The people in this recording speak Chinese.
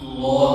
我。